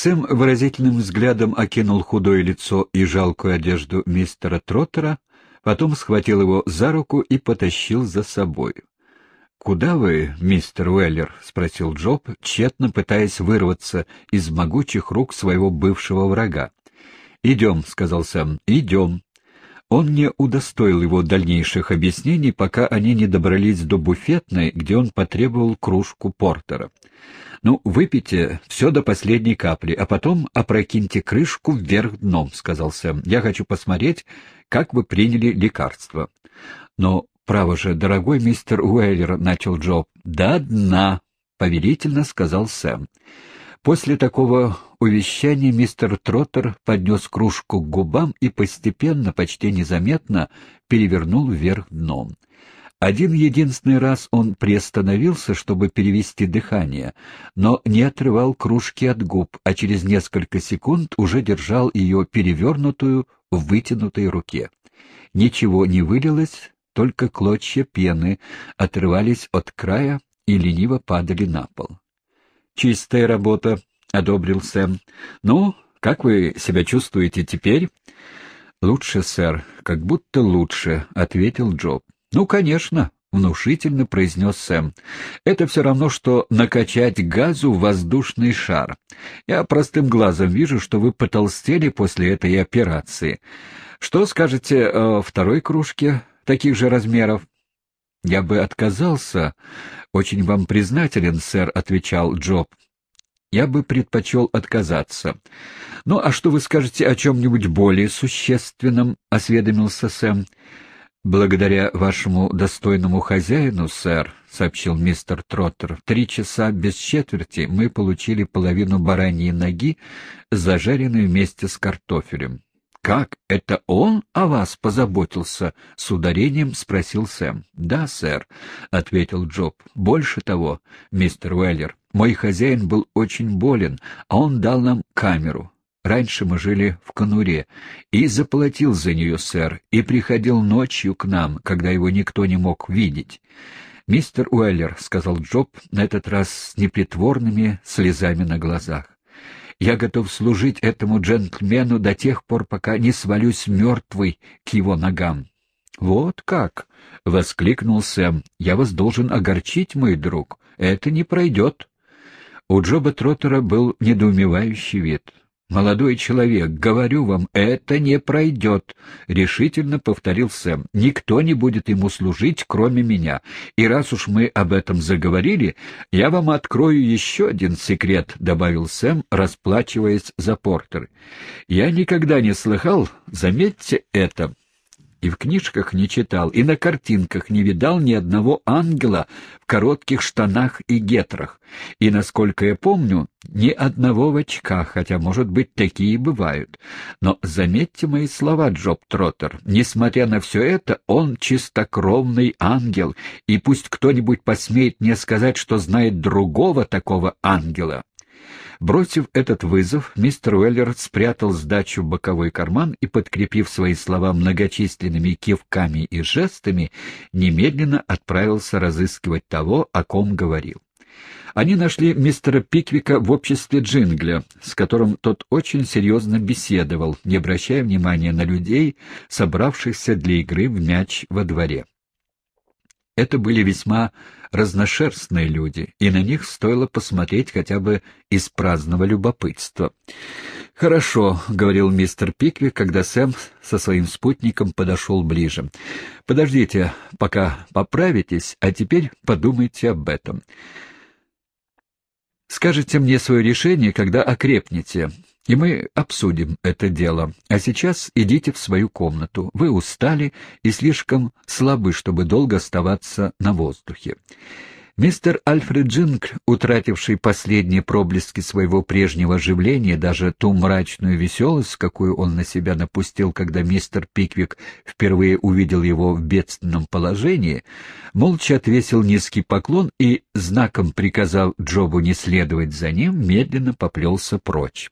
Сэм выразительным взглядом окинул худое лицо и жалкую одежду мистера Троттера, потом схватил его за руку и потащил за собой. «Куда вы, мистер Уэллер?» — спросил Джоб, тщетно пытаясь вырваться из могучих рук своего бывшего врага. «Идем», — сказал Сэм, — «идем». Он не удостоил его дальнейших объяснений, пока они не добрались до буфетной, где он потребовал кружку портера. «Ну, выпейте все до последней капли, а потом опрокиньте крышку вверх дном», — сказал Сэм. «Я хочу посмотреть, как вы приняли лекарство». «Но, право же, дорогой мистер Уэйлер», — начал Джо. «До дна», — повелительно сказал Сэм. После такого увещания мистер Троттер поднес кружку к губам и постепенно, почти незаметно, перевернул вверх дном. Один единственный раз он приостановился, чтобы перевести дыхание, но не отрывал кружки от губ, а через несколько секунд уже держал ее перевернутую в вытянутой руке. Ничего не вылилось, только клочья пены отрывались от края и лениво падали на пол. «Чистая работа», — одобрил Сэм. «Ну, как вы себя чувствуете теперь?» «Лучше, сэр, как будто лучше», — ответил Джоб. «Ну, конечно», — внушительно произнес Сэм. «Это все равно, что накачать газу в воздушный шар. Я простым глазом вижу, что вы потолстели после этой операции. Что скажете о второй кружке таких же размеров?» «Я бы отказался. Очень вам признателен, сэр», — отвечал Джоб. «Я бы предпочел отказаться». «Ну, а что вы скажете о чем-нибудь более существенном?» — осведомился Сэм. «Благодаря вашему достойному хозяину, сэр», — сообщил мистер Троттер, — «в три часа без четверти мы получили половину бараньей ноги, зажаренную вместе с картофелем. «Как? Это он о вас позаботился?» — с ударением спросил Сэм. «Да, сэр», — ответил Джоб. «Больше того, мистер Уэллер, мой хозяин был очень болен, а он дал нам камеру. Раньше мы жили в конуре, и заплатил за нее, сэр, и приходил ночью к нам, когда его никто не мог видеть». «Мистер Уэллер», — сказал Джоб, на этот раз с непритворными слезами на глазах, я готов служить этому джентльмену до тех пор, пока не свалюсь мертвый к его ногам. — Вот как! — воскликнул Сэм. — Я вас должен огорчить, мой друг. Это не пройдет. У Джоба Троттера был недоумевающий вид. «Молодой человек, говорю вам, это не пройдет», — решительно повторил Сэм. «Никто не будет ему служить, кроме меня. И раз уж мы об этом заговорили, я вам открою еще один секрет», — добавил Сэм, расплачиваясь за Портер. «Я никогда не слыхал, заметьте это, и в книжках не читал, и на картинках не видал ни одного ангела в коротких штанах и гетрах, и, насколько я помню, ни одного в очках, хотя, может быть, такие бывают. Но заметьте мои слова, Джоб Троттер, несмотря на все это, он чистокровный ангел, и пусть кто-нибудь посмеет мне сказать, что знает другого такого ангела, Бросив этот вызов, мистер Уэллер спрятал сдачу в боковой карман и, подкрепив свои слова многочисленными кивками и жестами, немедленно отправился разыскивать того, о ком говорил. Они нашли мистера Пиквика в обществе Джингля, с которым тот очень серьезно беседовал, не обращая внимания на людей, собравшихся для игры в мяч во дворе. Это были весьма разношерстные люди, и на них стоило посмотреть хотя бы из праздного любопытства. «Хорошо», — говорил мистер Пиквик, когда Сэм со своим спутником подошел ближе. «Подождите, пока поправитесь, а теперь подумайте об этом. Скажите мне свое решение, когда окрепнете и мы обсудим это дело. А сейчас идите в свою комнату. Вы устали и слишком слабы, чтобы долго оставаться на воздухе. Мистер Альфред Джинг, утративший последние проблески своего прежнего оживления, даже ту мрачную веселость, какую он на себя напустил, когда мистер Пиквик впервые увидел его в бедственном положении, молча отвесил низкий поклон и, знаком приказав Джобу не следовать за ним, медленно поплелся прочь.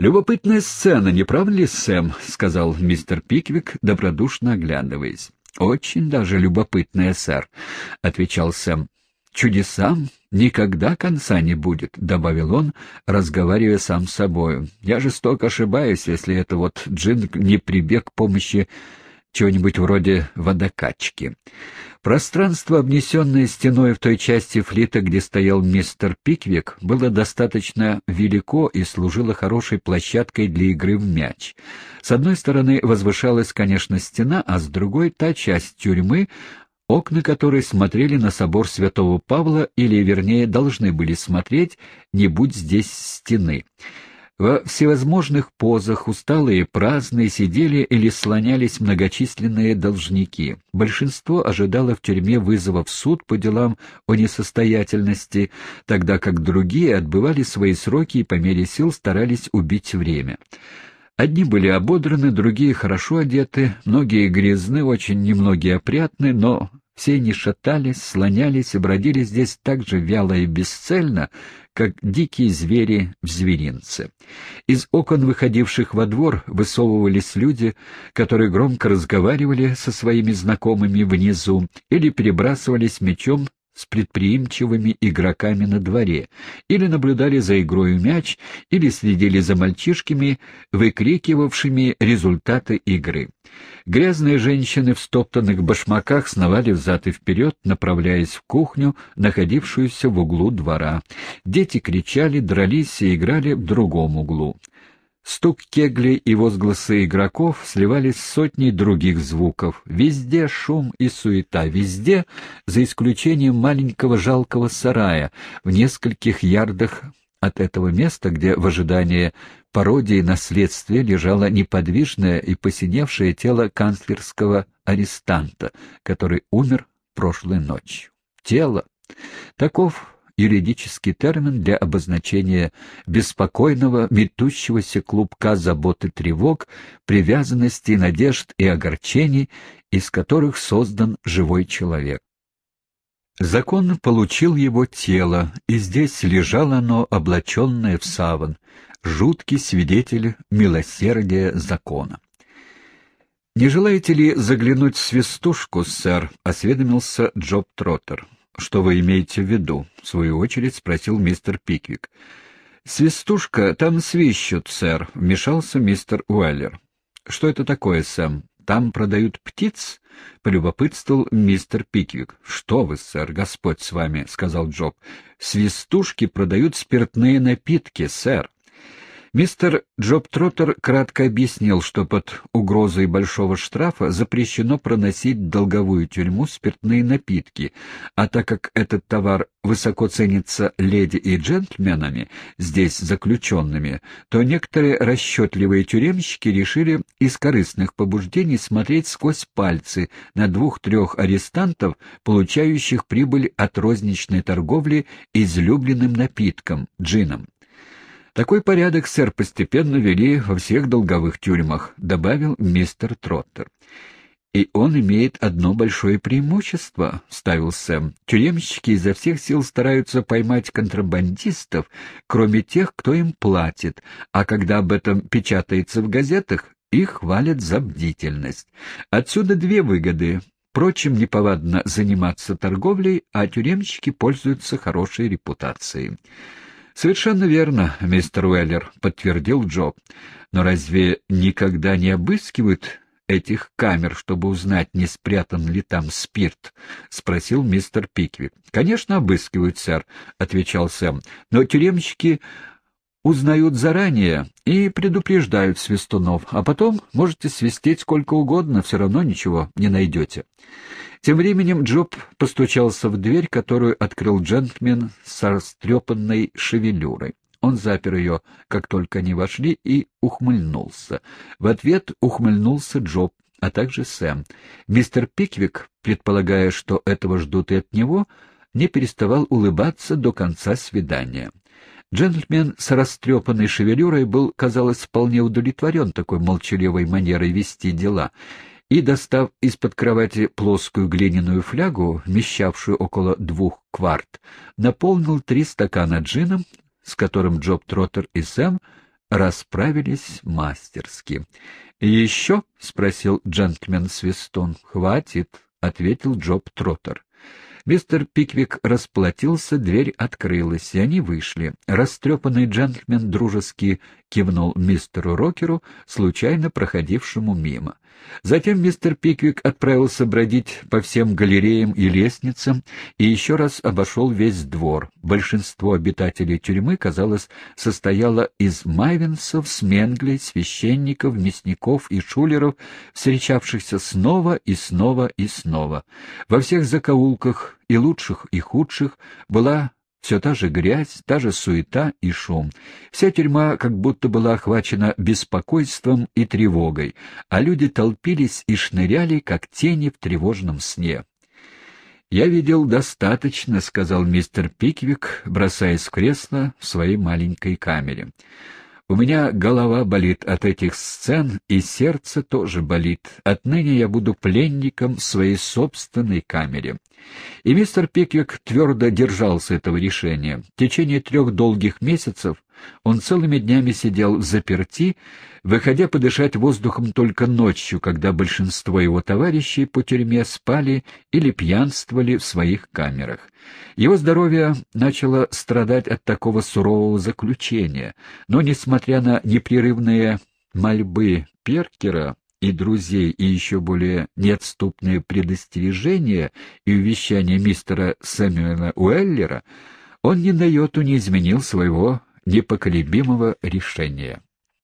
«Любопытная сцена, не правда ли, Сэм?» — сказал мистер Пиквик, добродушно оглядываясь. «Очень даже любопытная, сэр», — отвечал Сэм. чудесам никогда конца не будет», — добавил он, разговаривая сам с собою. «Я жестоко ошибаюсь, если это вот Джин не прибег к помощи чего-нибудь вроде водокачки. Пространство, обнесенное стеной в той части флита, где стоял мистер Пиквик, было достаточно велико и служило хорошей площадкой для игры в мяч. С одной стороны возвышалась, конечно, стена, а с другой — та часть тюрьмы, окна которой смотрели на собор святого Павла, или, вернее, должны были смотреть, не будь здесь стены. Во всевозможных позах, усталые и праздные, сидели или слонялись многочисленные должники. Большинство ожидало в тюрьме вызова в суд по делам о несостоятельности, тогда как другие отбывали свои сроки и по мере сил старались убить время. Одни были ободраны, другие хорошо одеты, многие грязны, очень немногие опрятны, но все они шатались, слонялись и бродили здесь так же вяло и бесцельно, как дикие звери в зверинце. Из окон, выходивших во двор, высовывались люди, которые громко разговаривали со своими знакомыми внизу или перебрасывались мечом с предприимчивыми игроками на дворе, или наблюдали за игрой в мяч, или следили за мальчишками, выкрикивавшими результаты игры. Грязные женщины в стоптанных башмаках сновали взад и вперед, направляясь в кухню, находившуюся в углу двора. Дети кричали, дрались и играли в другом углу. Стук кеглей и возгласы игроков сливались с сотней других звуков. Везде шум и суета, везде, за исключением маленького жалкого сарая, в нескольких ярдах от этого места, где в ожидании пародии наследствия лежало неподвижное и посиневшее тело канцлерского арестанта, который умер прошлой ночью. Тело. Таков юридический термин для обозначения беспокойного, метущегося клубка забот и тревог, привязанностей, надежд и огорчений, из которых создан живой человек. Закон получил его тело, и здесь лежало оно, облаченное в саван, жуткий свидетель милосердия закона. «Не желаете ли заглянуть в свистушку, сэр?» — осведомился Джоб Троттер. «Что вы имеете в виду?» — в свою очередь спросил мистер Пиквик. «Свистушка, там свищут, сэр», — вмешался мистер Уэллер. «Что это такое, Сэм? Там продают птиц?» — полюбопытствовал мистер Пиквик. «Что вы, сэр, Господь с вами», — сказал Джоб. «Свистушки продают спиртные напитки, сэр». Мистер Джоб Троттер кратко объяснил, что под угрозой большого штрафа запрещено проносить в долговую тюрьму спиртные напитки, а так как этот товар высоко ценится леди и джентльменами, здесь заключенными, то некоторые расчетливые тюремщики решили из корыстных побуждений смотреть сквозь пальцы на двух-трех арестантов, получающих прибыль от розничной торговли излюбленным напитком — джином. Такой порядок, сэр, постепенно вели во всех долговых тюрьмах, добавил мистер Троттер. «И он имеет одно большое преимущество», — ставил Сэм. «Тюремщики изо всех сил стараются поймать контрабандистов, кроме тех, кто им платит, а когда об этом печатается в газетах, их хвалят за бдительность. Отсюда две выгоды. Впрочем, неповадно заниматься торговлей, а тюремщики пользуются хорошей репутацией». «Совершенно верно, мистер Уэллер», — подтвердил Джо. «Но разве никогда не обыскивают этих камер, чтобы узнать, не спрятан ли там спирт?» — спросил мистер Пиквик. «Конечно, обыскивают, сэр», — отвечал Сэм. «Но тюремщики узнают заранее и предупреждают свистунов, а потом можете свистеть сколько угодно, все равно ничего не найдете». Тем временем Джоб постучался в дверь, которую открыл джентльмен с растрепанной шевелюрой. Он запер ее, как только они вошли, и ухмыльнулся. В ответ ухмыльнулся Джоб, а также Сэм. Мистер Пиквик, предполагая, что этого ждут и от него, не переставал улыбаться до конца свидания. Джентльмен с растрепанной шевелюрой был, казалось, вполне удовлетворен такой молчаливой манерой вести дела — и, достав из-под кровати плоскую глиняную флягу, вмещавшую около двух кварт, наполнил три стакана джином, с которым Джоб Троттер и Сэм расправились мастерски. «Еще?» — спросил джентльмен Свистон. «Хватит», — ответил Джоб Троттер. Мистер Пиквик расплатился, дверь открылась, и они вышли. Растрепанный джентльмен дружески кивнул мистеру Рокеру, случайно проходившему мимо. Затем мистер Пиквик отправился бродить по всем галереям и лестницам и еще раз обошел весь двор. Большинство обитателей тюрьмы, казалось, состояло из майвенсов, сменглей, священников, мясников и шулеров, встречавшихся снова и снова и снова. Во всех закоулках, и лучших, и худших, была все та же грязь, та же суета и шум. Вся тюрьма как будто была охвачена беспокойством и тревогой, а люди толпились и шныряли, как тени в тревожном сне. «Я видел достаточно», — сказал мистер Пиквик, бросаясь в кресло в своей маленькой камере. У меня голова болит от этих сцен, и сердце тоже болит. Отныне я буду пленником в своей собственной камере. И мистер Пиквик твердо держался этого решения. В течение трех долгих месяцев он целыми днями сидел в заперти, выходя подышать воздухом только ночью, когда большинство его товарищей по тюрьме спали или пьянствовали в своих камерах. Его здоровье начало страдать от такого сурового заключения, но, несмотря на непрерывные мольбы Перкера, и друзей, и еще более неотступные предостережения и увещания мистера Сэмюэла Уэллера, он ни на йоту не изменил своего непоколебимого решения.